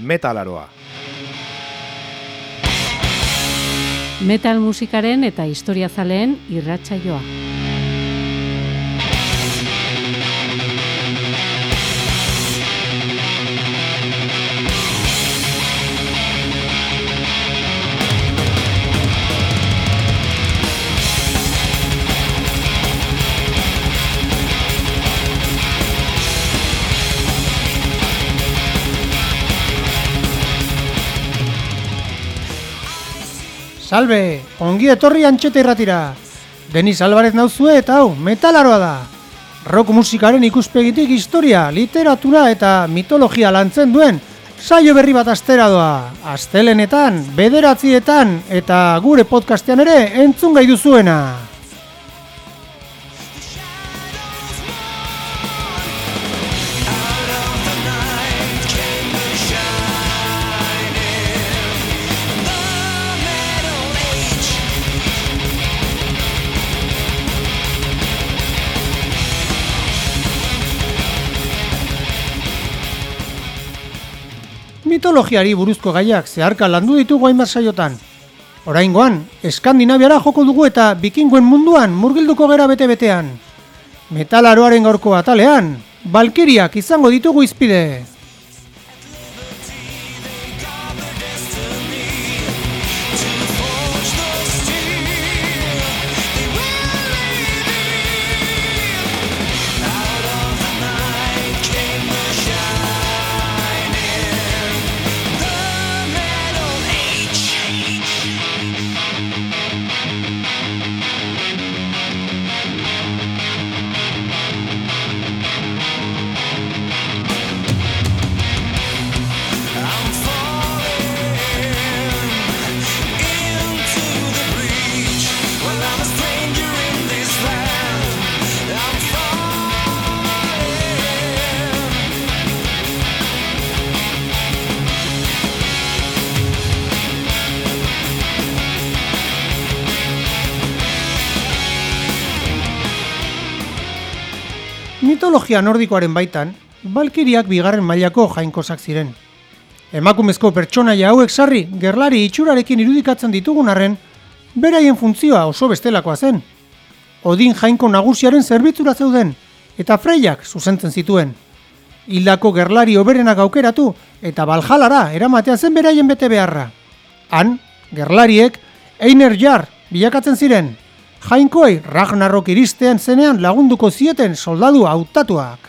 metalaroa. Metal musikaren eta historia zaleen irratsaioa. Salve, ongi etorri antxeta irratira. Denis Alvarez nauzue eta hau, metalaroa da. Rock musikaren ikuspegitik historia, literatura eta mitologia lantzen duen saio berri bat astera doa. Astelenetan, bederatzietan eta gure podcastean ere entzun gai duzuena. Mitologiari buruzko gaiak zeharka landu ditugu hainbat saiotan. Oraingoan, Eskandinaviara joko dugu eta bikinguen munduan murgilduko gera bete-betean. Metalaroaren gaurko atalean, Balkiriak izango ditugu izpide. Mitologia nordikoaren baitan, Balkiriak bigarren mailako jainkosak ziren. Emakumezko pertsonaia hauek sarri gerlari itxurarekin irudikatzen ditugun arren, beraien funtzioa oso bestelakoa zen. Odin jainko nagusiaren zerbitzura zeuden, eta freiak zuzentzen zituen. Hildako gerlari oberenak aukeratu eta baljalara eramatea zen beraien bete beharra. Han, gerlariek, Einer Jar bilakatzen ziren, jainkoei Ragnarok iristean zenean lagunduko zieten soldadu hautatuak.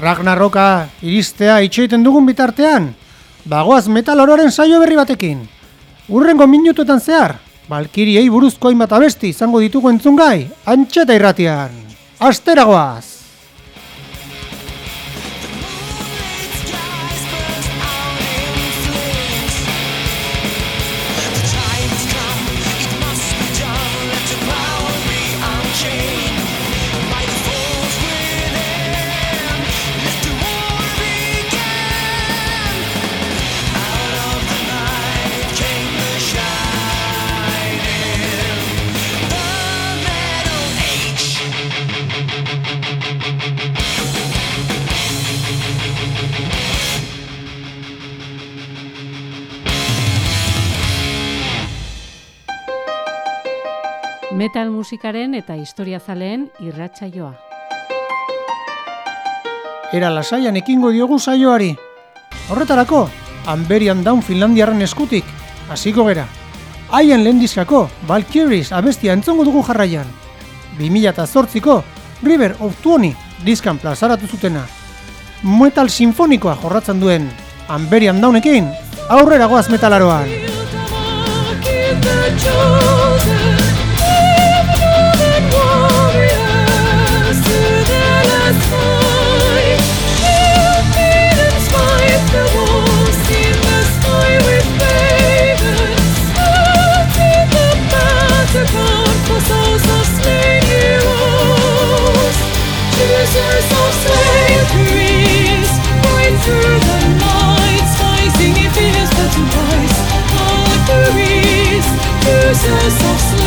Ragnarroka iristea itxoiten dugun bitartean, bagoaz metal ororen saio berri batekin. Urrengo minutuetan zehar, Balkiriei buruzko hainbat abesti izango ditugu entzungai, antxeta irratian. Asteragoaz! Metal musikaren eta historia zaleen irratsaioa. Era lasaian ekingo diogu saioari. Horretarako, Amberian Down Finlandiarren eskutik, hasiko gera. Haien lehen diskako, Valkyries abestia entzongo dugu jarraian. 2008ko, River of Tuoni diskan plazaratu zutena. Metal sinfonikoa jorratzen duen Amberian Downekin, aurrera goaz metalaroan. So slow.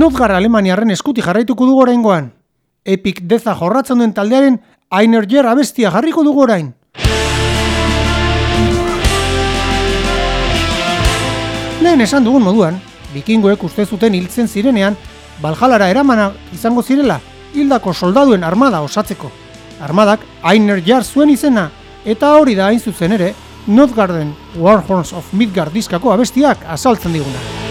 Notgar Alemaniarren eskuti jarraituko dugu oraingoan. Epic Deza jorratzen duen taldearen Ainerger abestia jarriko dugu orain. Lehen esan dugun moduan, bikingoek uste zuten hiltzen zirenean, Baljalara eramana izango zirela, hildako soldaduen armada osatzeko. Armadak Ainer Jar zuen izena, eta hori da hain zuzen ere, Notgarden Warhorns of Midgard diskako abestiak azaltzen diguna.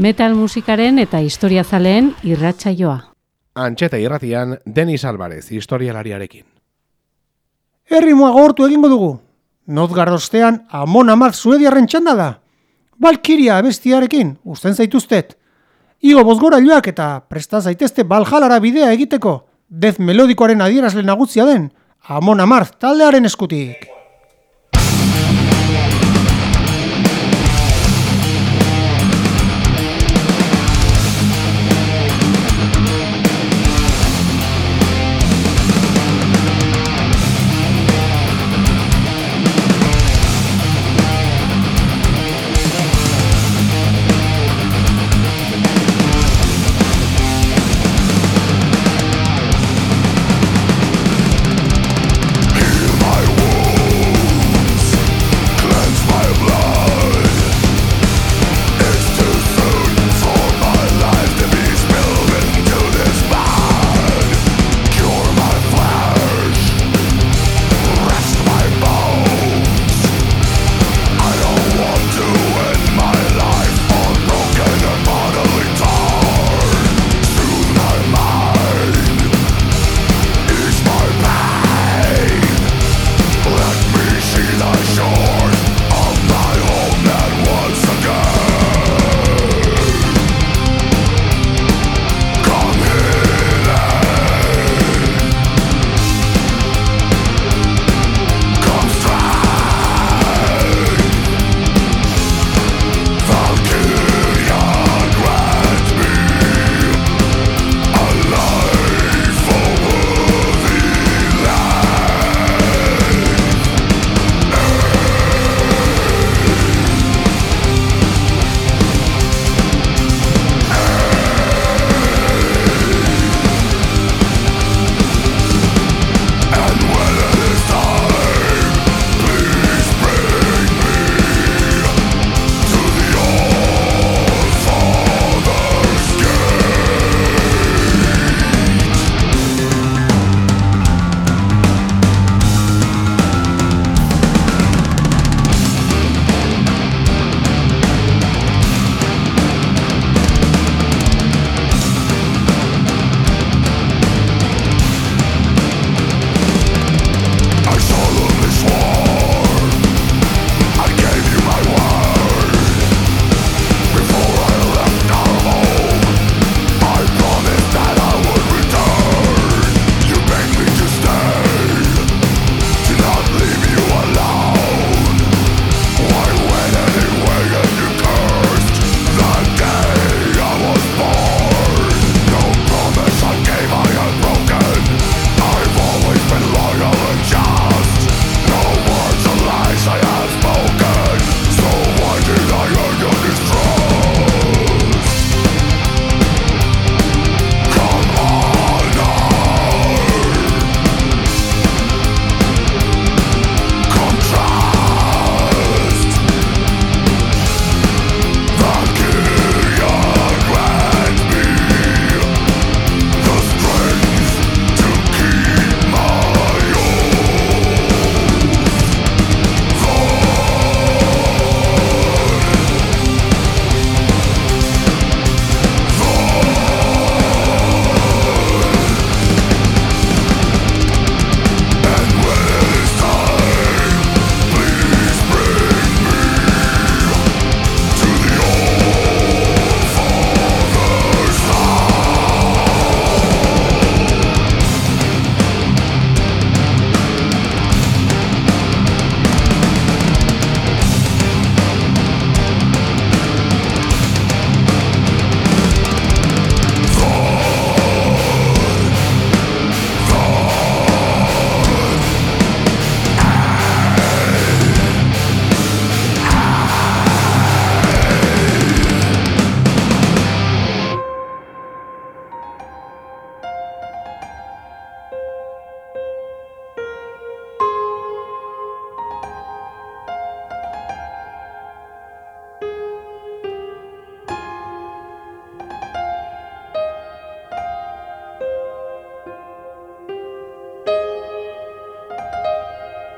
Metal musikaren eta historiazaleen irratsaioa. Antxeta irratian Denis Alvarez historialariarekin. Herrimua gortu egingo dugu. Notgardostean Amon Amar Suediarren txanda da. Balkiria abestiarekin, usten zaituztet. Igo bozgorailuak eta presta zaitezte baljalara bidea egiteko, dez melodikoaren adierazle nagutzia den, Amon Amar taldearen eskutik.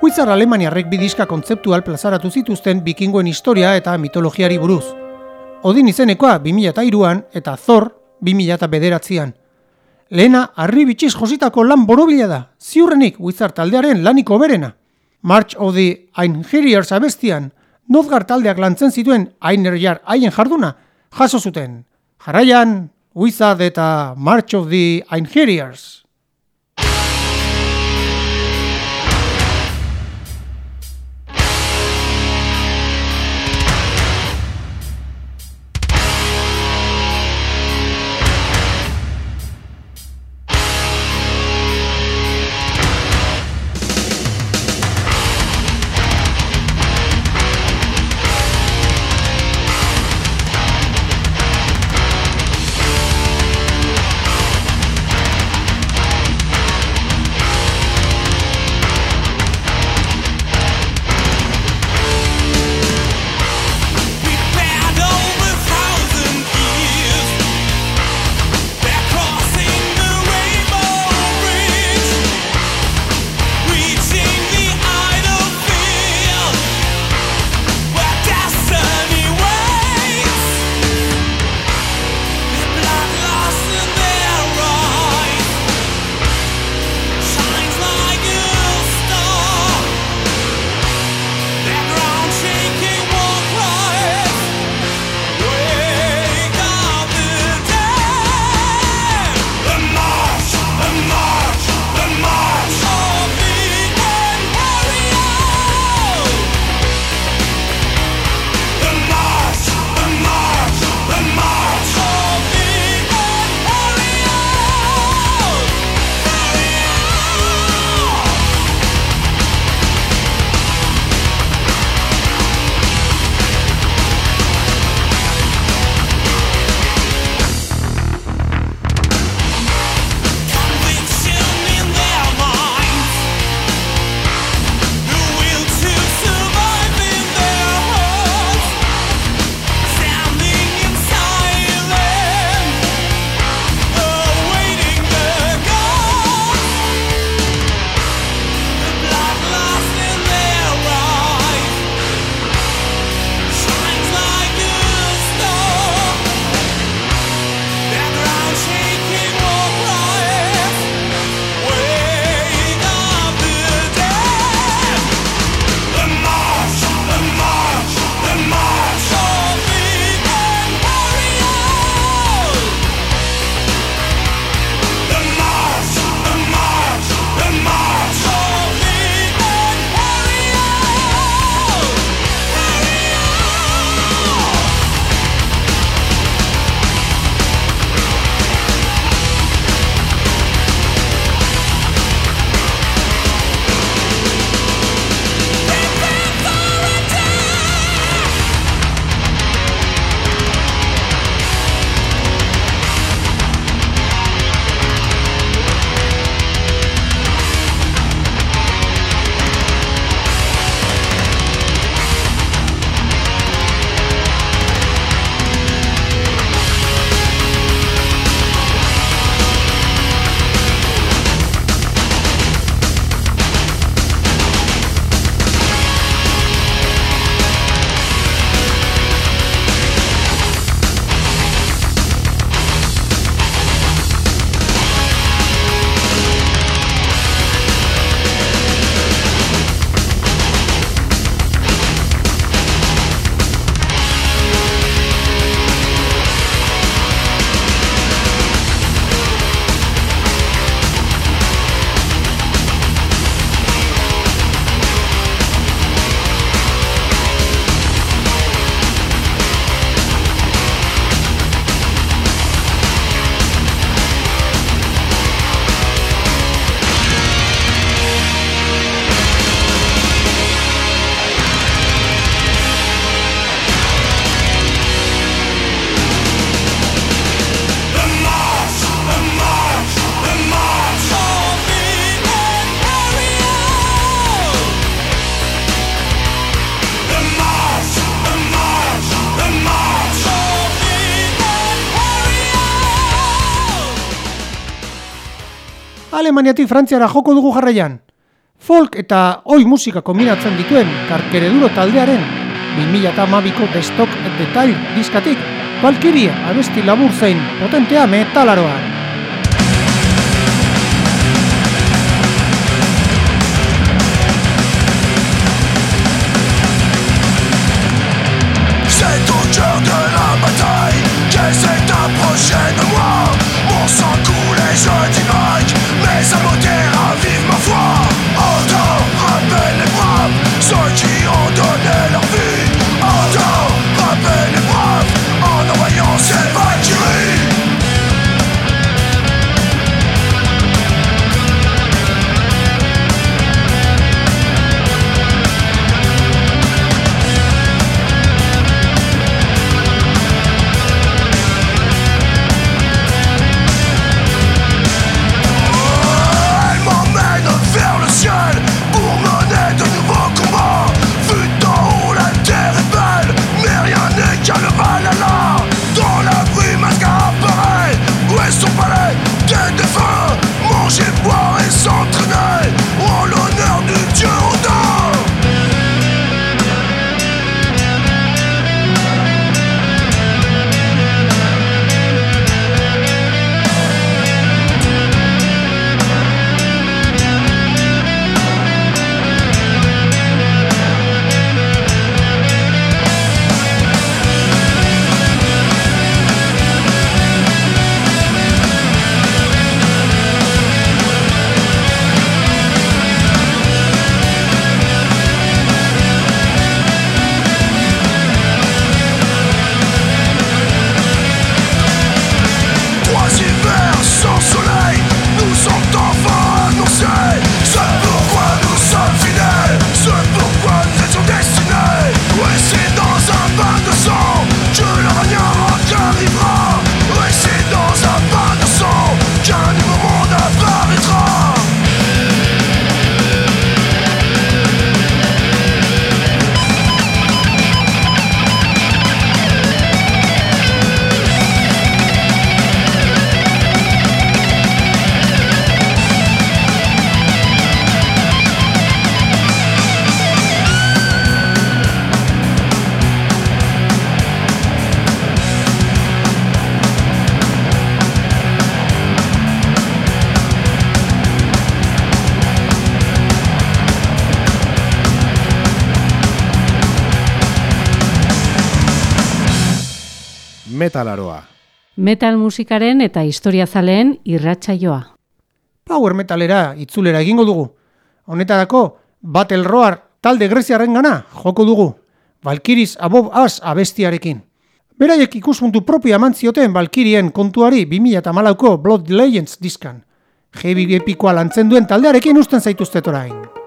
Huizar Alemaniarrek bidiska kontzeptual plazaratu zituzten bikingoen historia eta mitologiari buruz. Odin izenekoa 2002an eta Thor 2009an. Lehena, harri bitxiz jositako lan borobila da, ziurrenik Huizar taldearen laniko berena. March of the Einherjars abestian, Nozgar taldeak lantzen zituen Einherjar haien jarduna, jaso zuten. Jarraian, Wizard eta March of the Einherjars. Alemaniatik Frantziara joko dugu jarraian. folk eta oi musika kombinatzen dituen karkereduro taldearen 2008ko destok detail diskatik, Valkyria abesti labur zein potentea metalaroan. Metalaroa. Metal musikaren eta historiazaleen irratsaioa. Power metalera itzulera egingo dugu. Honetarako, Battle Roar talde greziarren gana joko dugu. Valkyries Above Us abestiarekin. Beraiek ikuspuntu propio eman zioten Valkyrien kontuari 2008ko Blood Legends diskan. Heavy epikoa lantzen duen taldearekin usten zaituztet orain.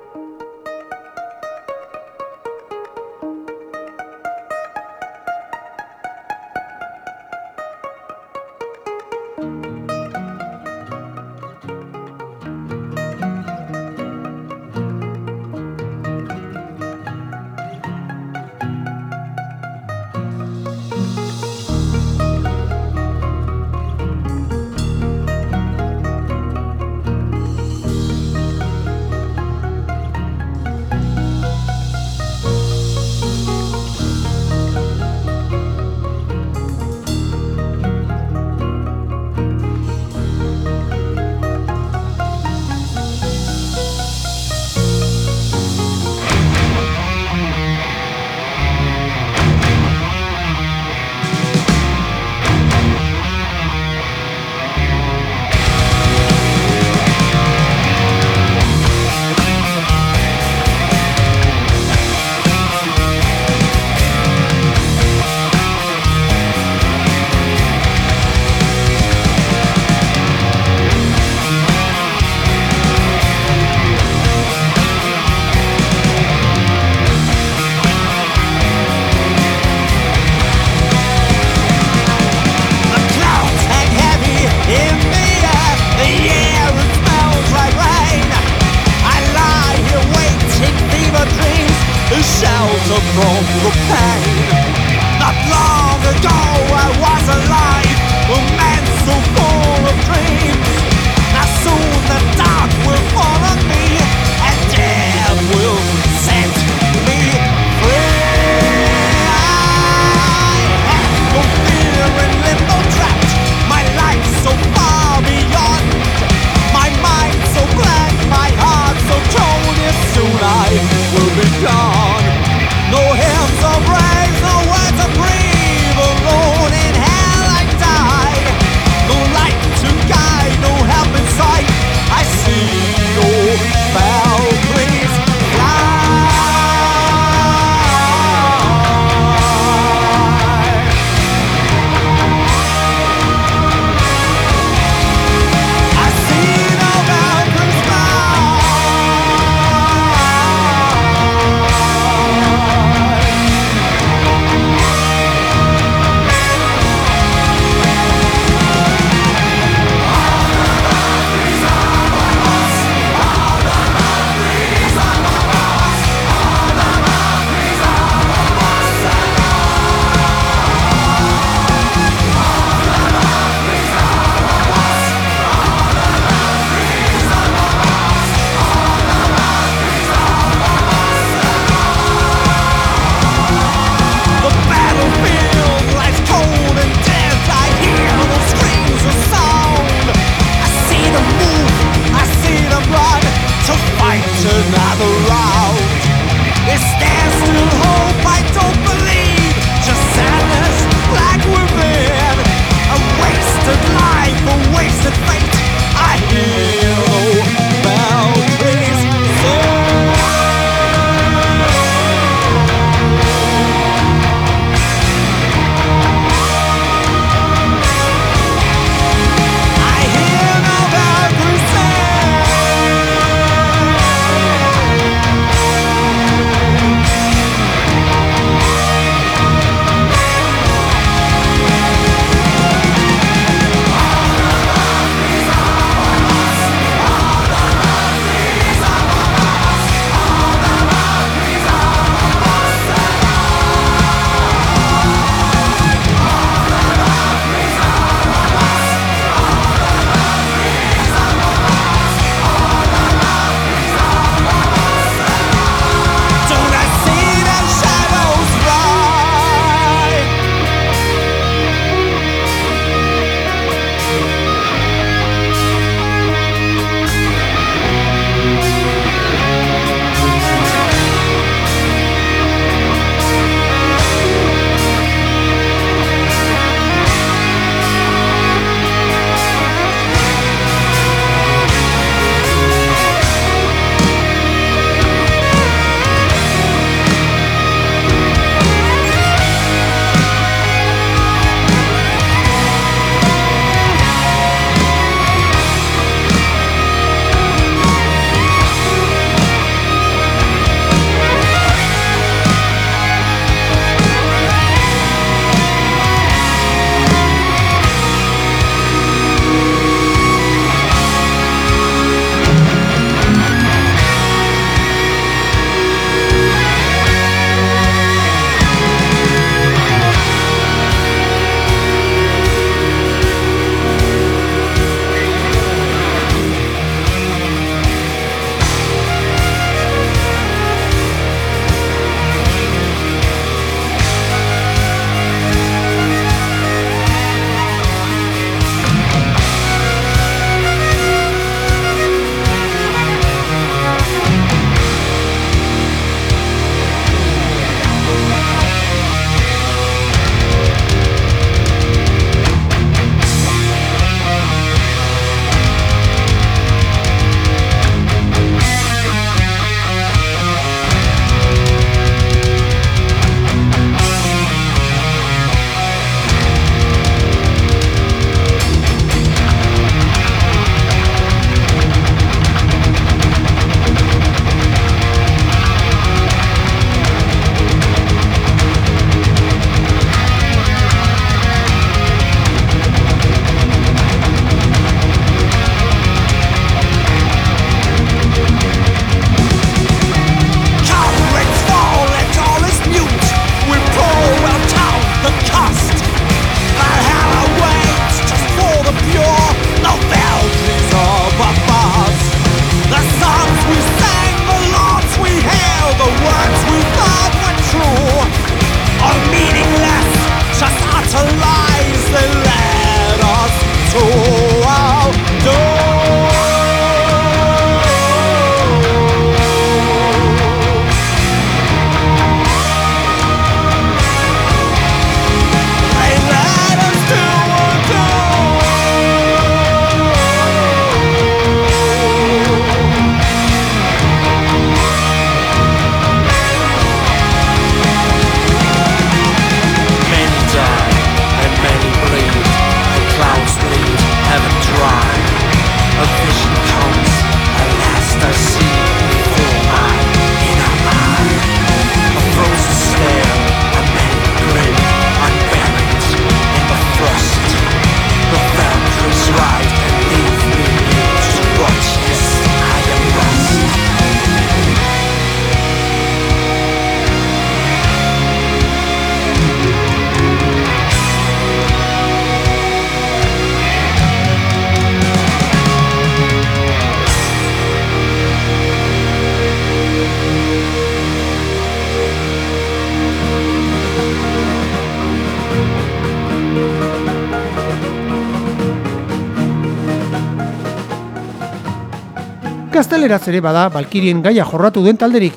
Gazteleraz ere bada Balkirien gaia jorratu den talderik.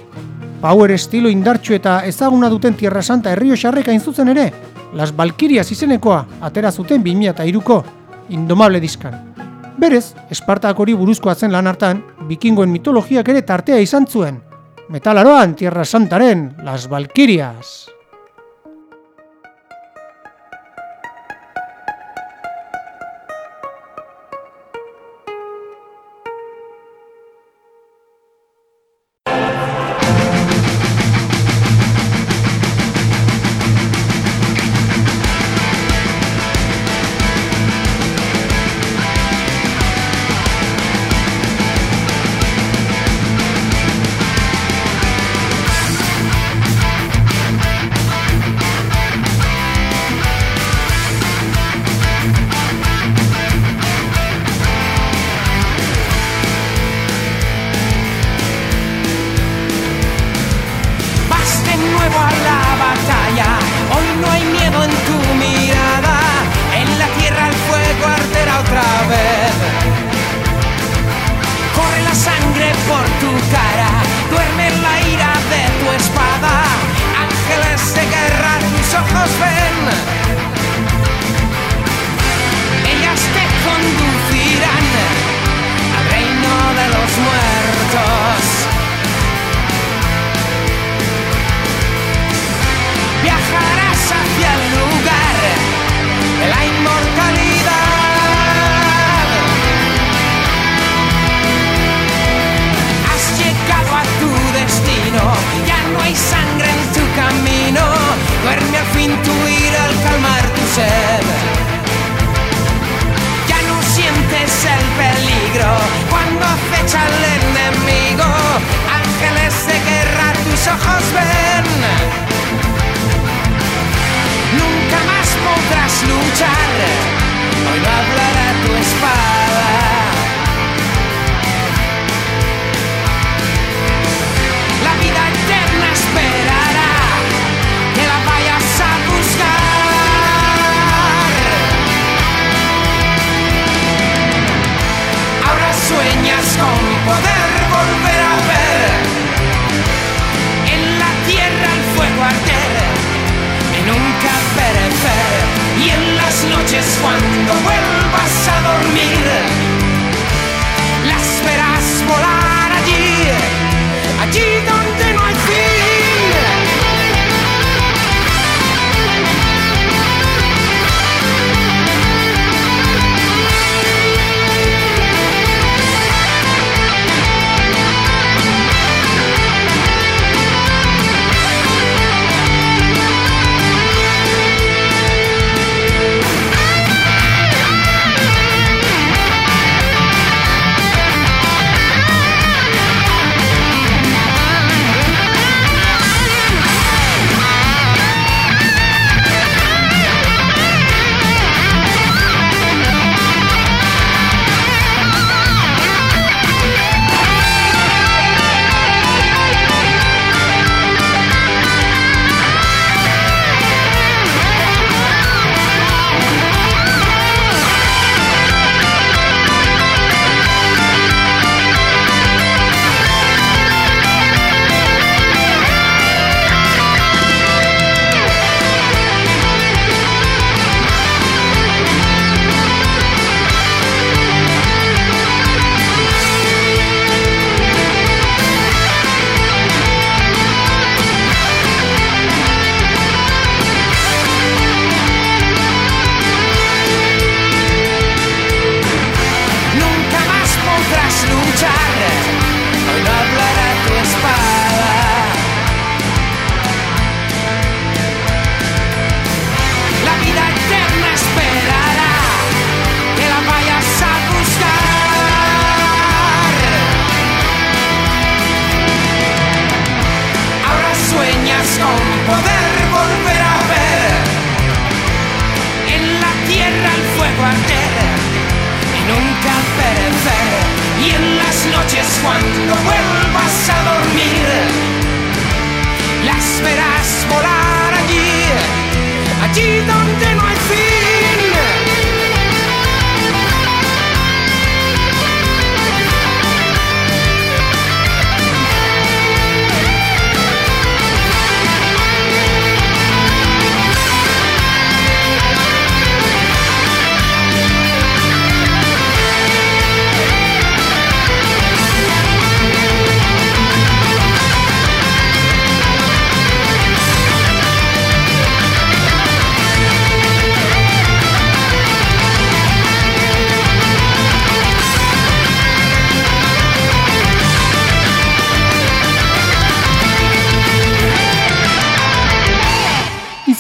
Power estilo indartxu eta ezaguna duten Tierra Santa herrio xarreka zuzen ere, Las Balkirias izenekoa atera zuten 2002ko Indomable diskan. Berez, Espartak hori buruzkoa zen lan hartan, bikingoen mitologiak ere tartea izan zuen. Metalaroan Tierra Santaren Las Balkirias.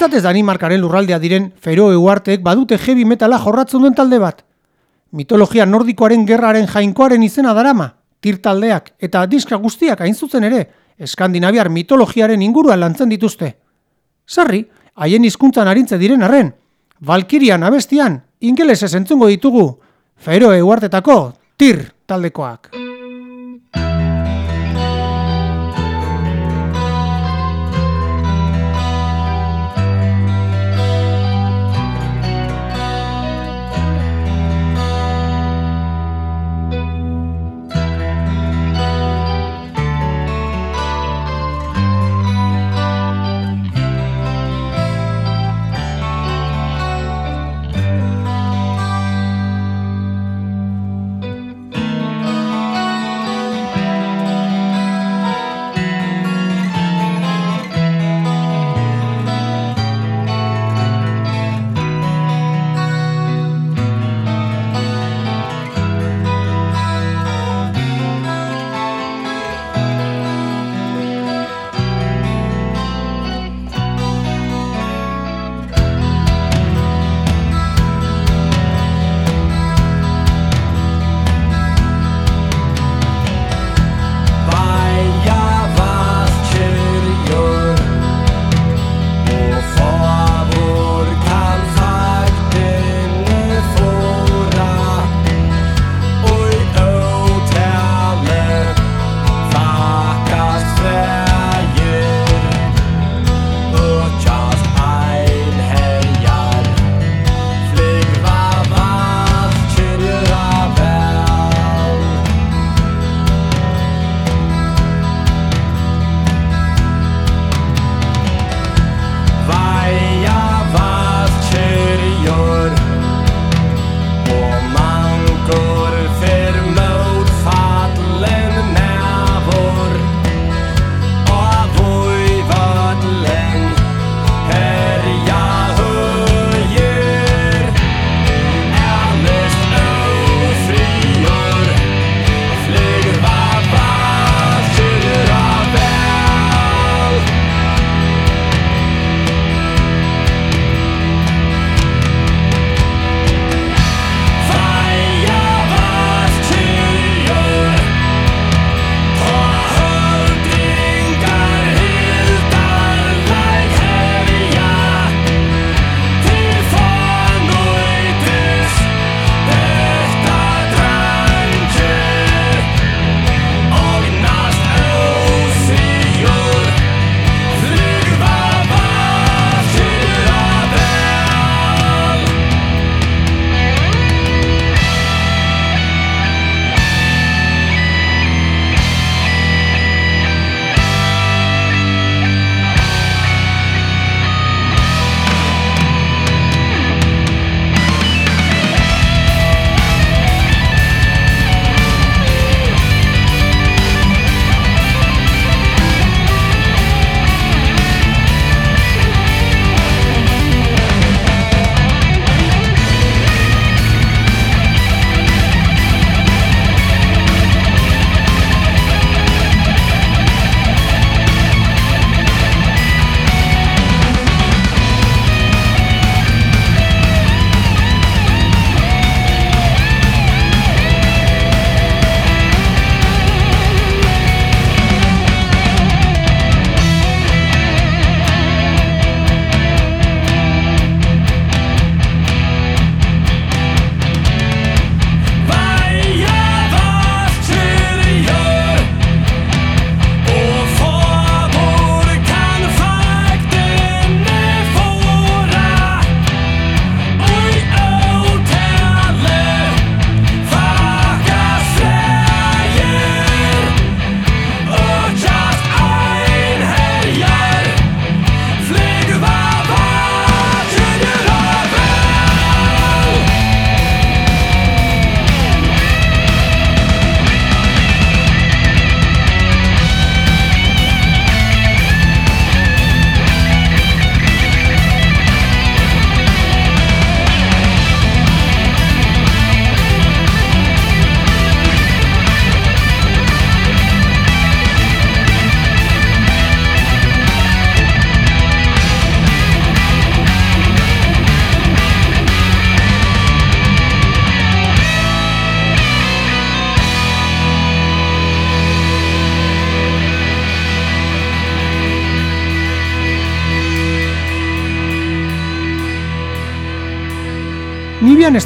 Izatez Danimarkaren lurraldea diren Feroe uarteek badute heavy metala jorratzen duen talde bat. Mitologia nordikoaren gerraren jainkoaren izena darama, tir taldeak eta diska guztiak hain zuzen ere, eskandinaviar mitologiaren inguruan lantzen dituzte. Sarri, haien hizkuntzan arintze diren arren, Valkirian abestian, ingelesez entzungo ditugu, Feroe uartetako tir taldekoak.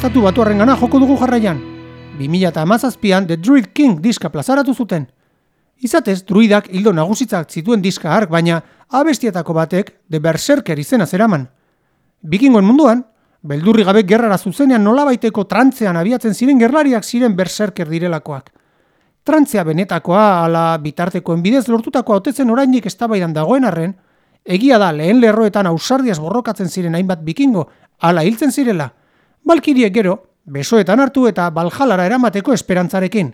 Estatu batu gana joko dugu jarraian. 2008an The Druid King diska plazaratu zuten. Izatez, druidak hildo nagusitzak zituen diska hark, baina abestietako batek The Berserker izena zeraman. Bikingoen munduan, beldurri gabe gerrara zuzenean nolabaiteko trantzean abiatzen ziren gerlariak ziren Berserker direlakoak. Trantzea benetakoa ala bitartekoen bidez lortutakoa otetzen orainik eztabaidan dagoen arren, egia da lehen lerroetan ausardiaz borrokatzen ziren hainbat bikingo, ala hiltzen zirela, balkiriek gero, besoetan hartu eta baljalara eramateko esperantzarekin.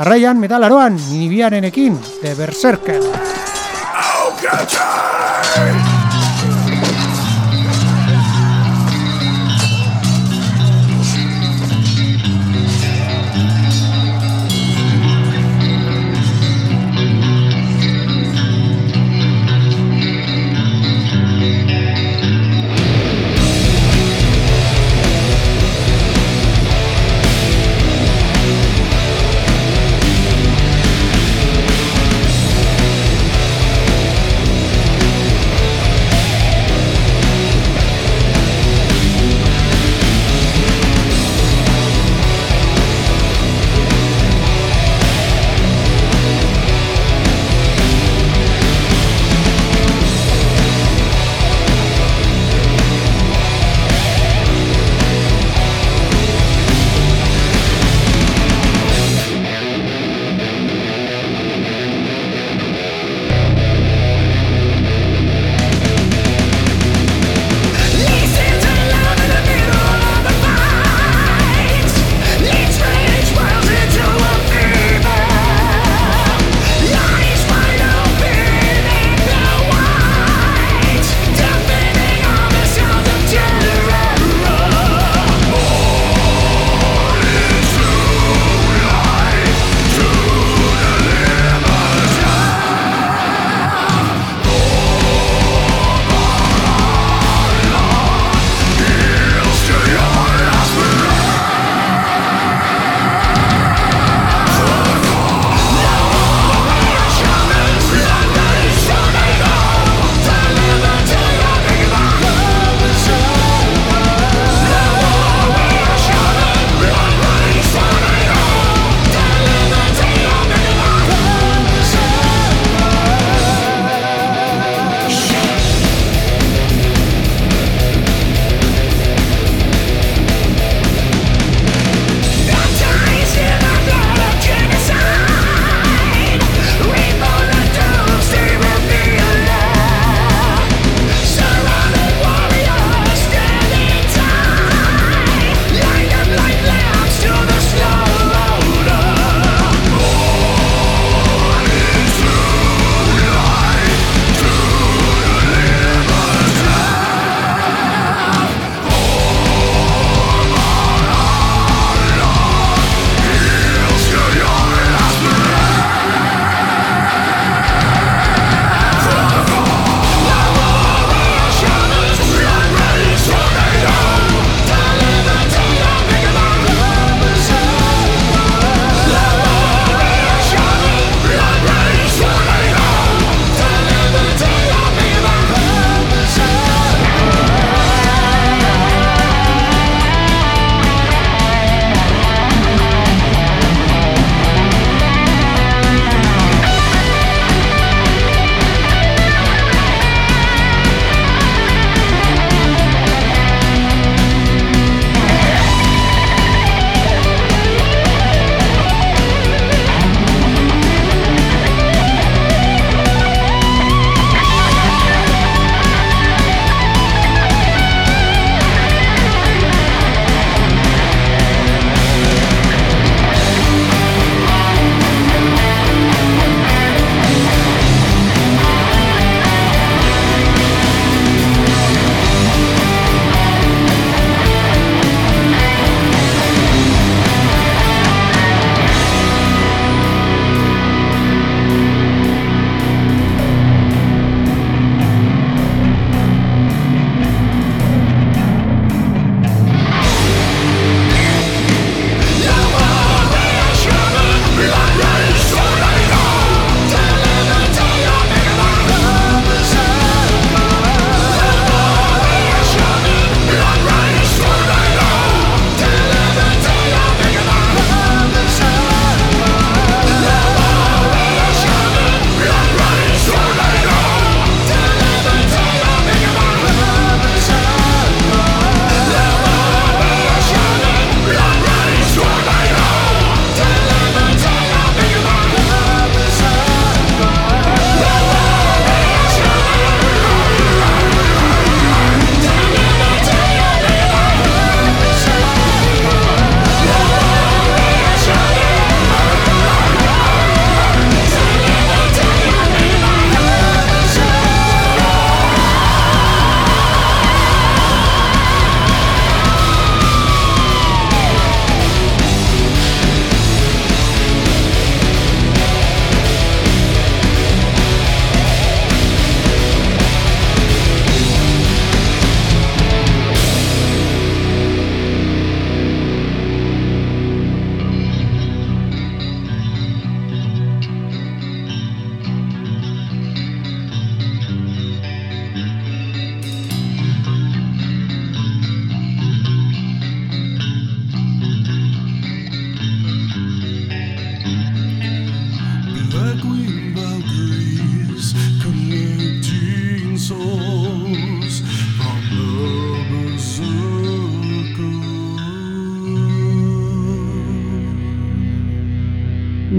Jarraian metalaroan minibiarenekin, de Berserker.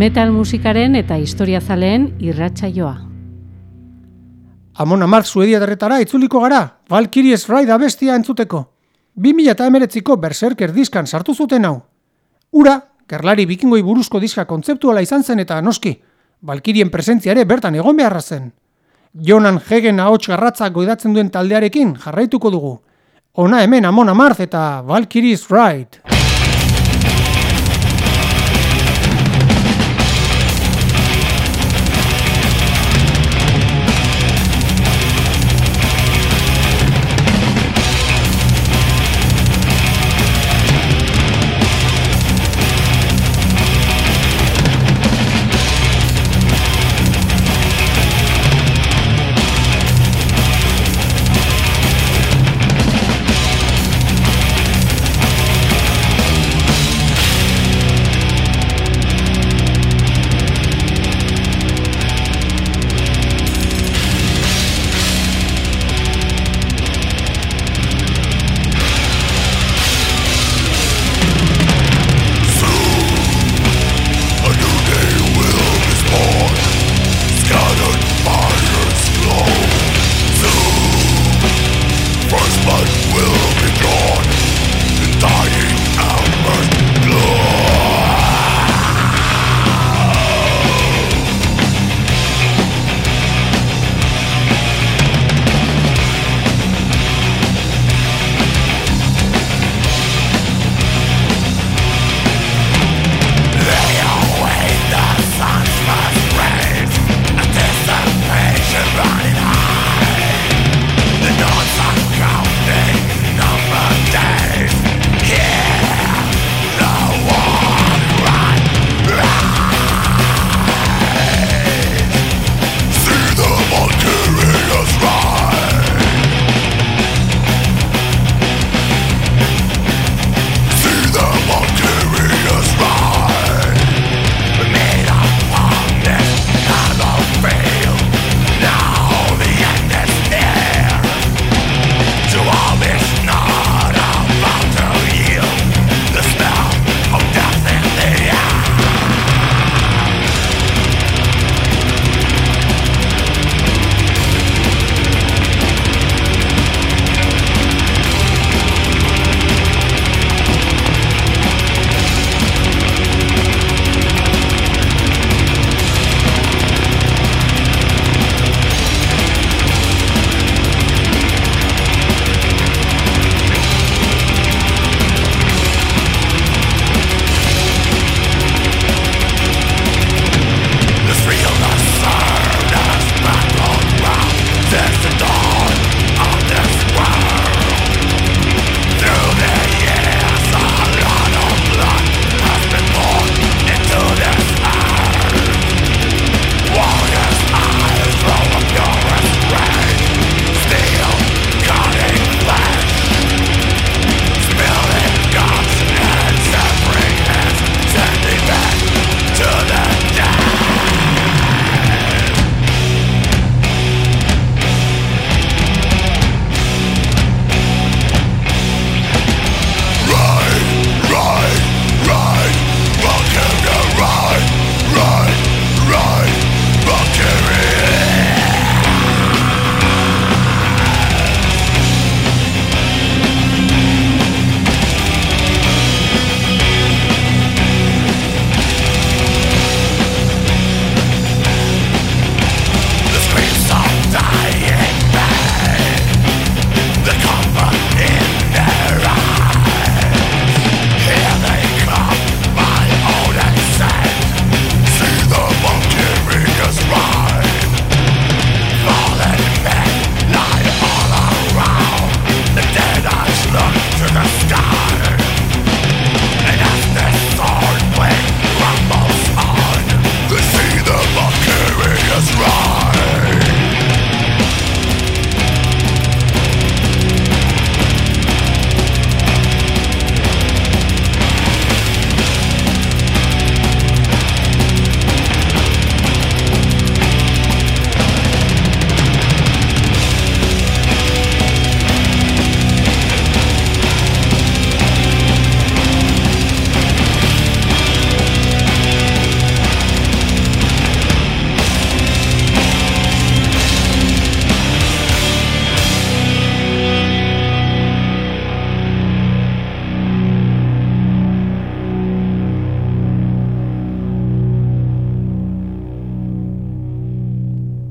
Metal musikaren eta historiazaleen irratsaioa. Amon Amarth suediatarretara itzuliko gara, Valkyries Ride abestia entzuteko. 2000 eta emeretziko Berserker diskan sartu zuten hau. Ura, gerlari bikingoi buruzko diska kontzeptuala izan zen eta noski, Valkyrien presentzia ere bertan egon beharra zen. Jonan Hegen ahots garratzak goidatzen duen taldearekin jarraituko dugu. Ona hemen Amon Amarth eta Valkyries Ride.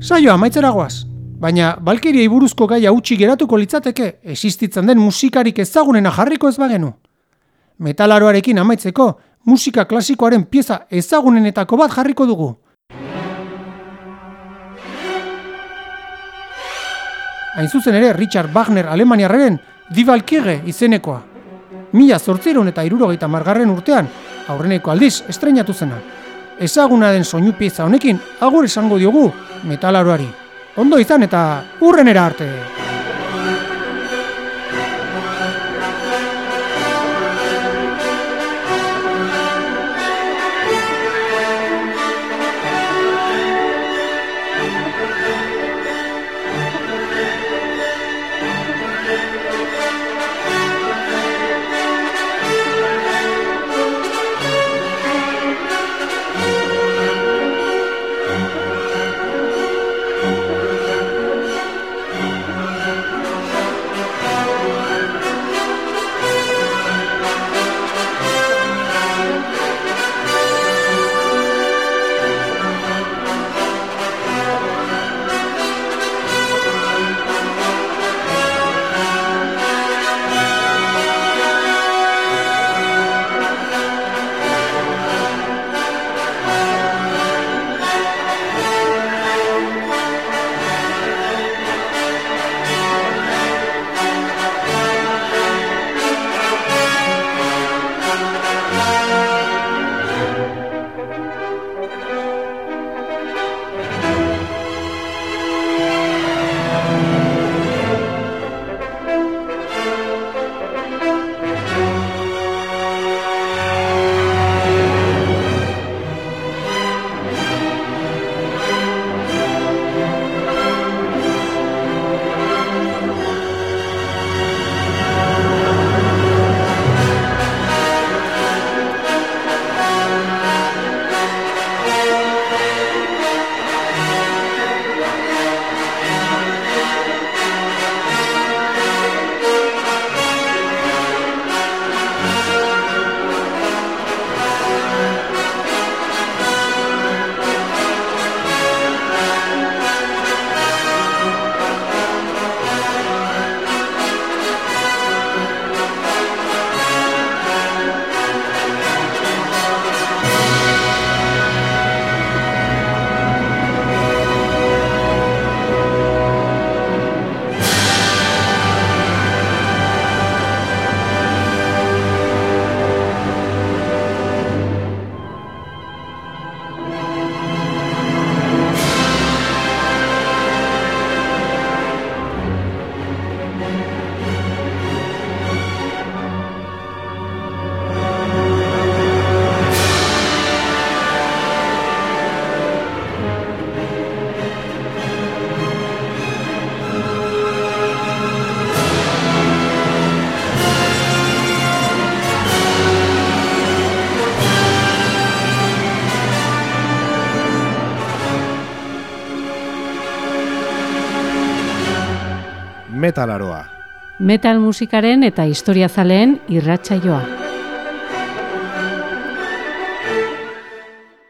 Saio amaitzera goaz, baina Balkiriei buruzko gaia utxi geratuko litzateke existitzen den musikarik ezagunena jarriko ez bagenu. Metalaroarekin amaitzeko, musika klasikoaren pieza ezagunenetako bat jarriko dugu. Hain zuzen ere, Richard Wagner Alemaniarraren Die Valkyrie izenekoa. Mila zortzeron eta irurogeita margarren urtean, aurreneko aldiz estrenatu zena. Ezaguna den soinu pieza honekin, agur esango diogu metalaroari. Ondo izan eta urrenera arte! Metalaroa. Metal musikaren eta historiazaleen irratsaioa.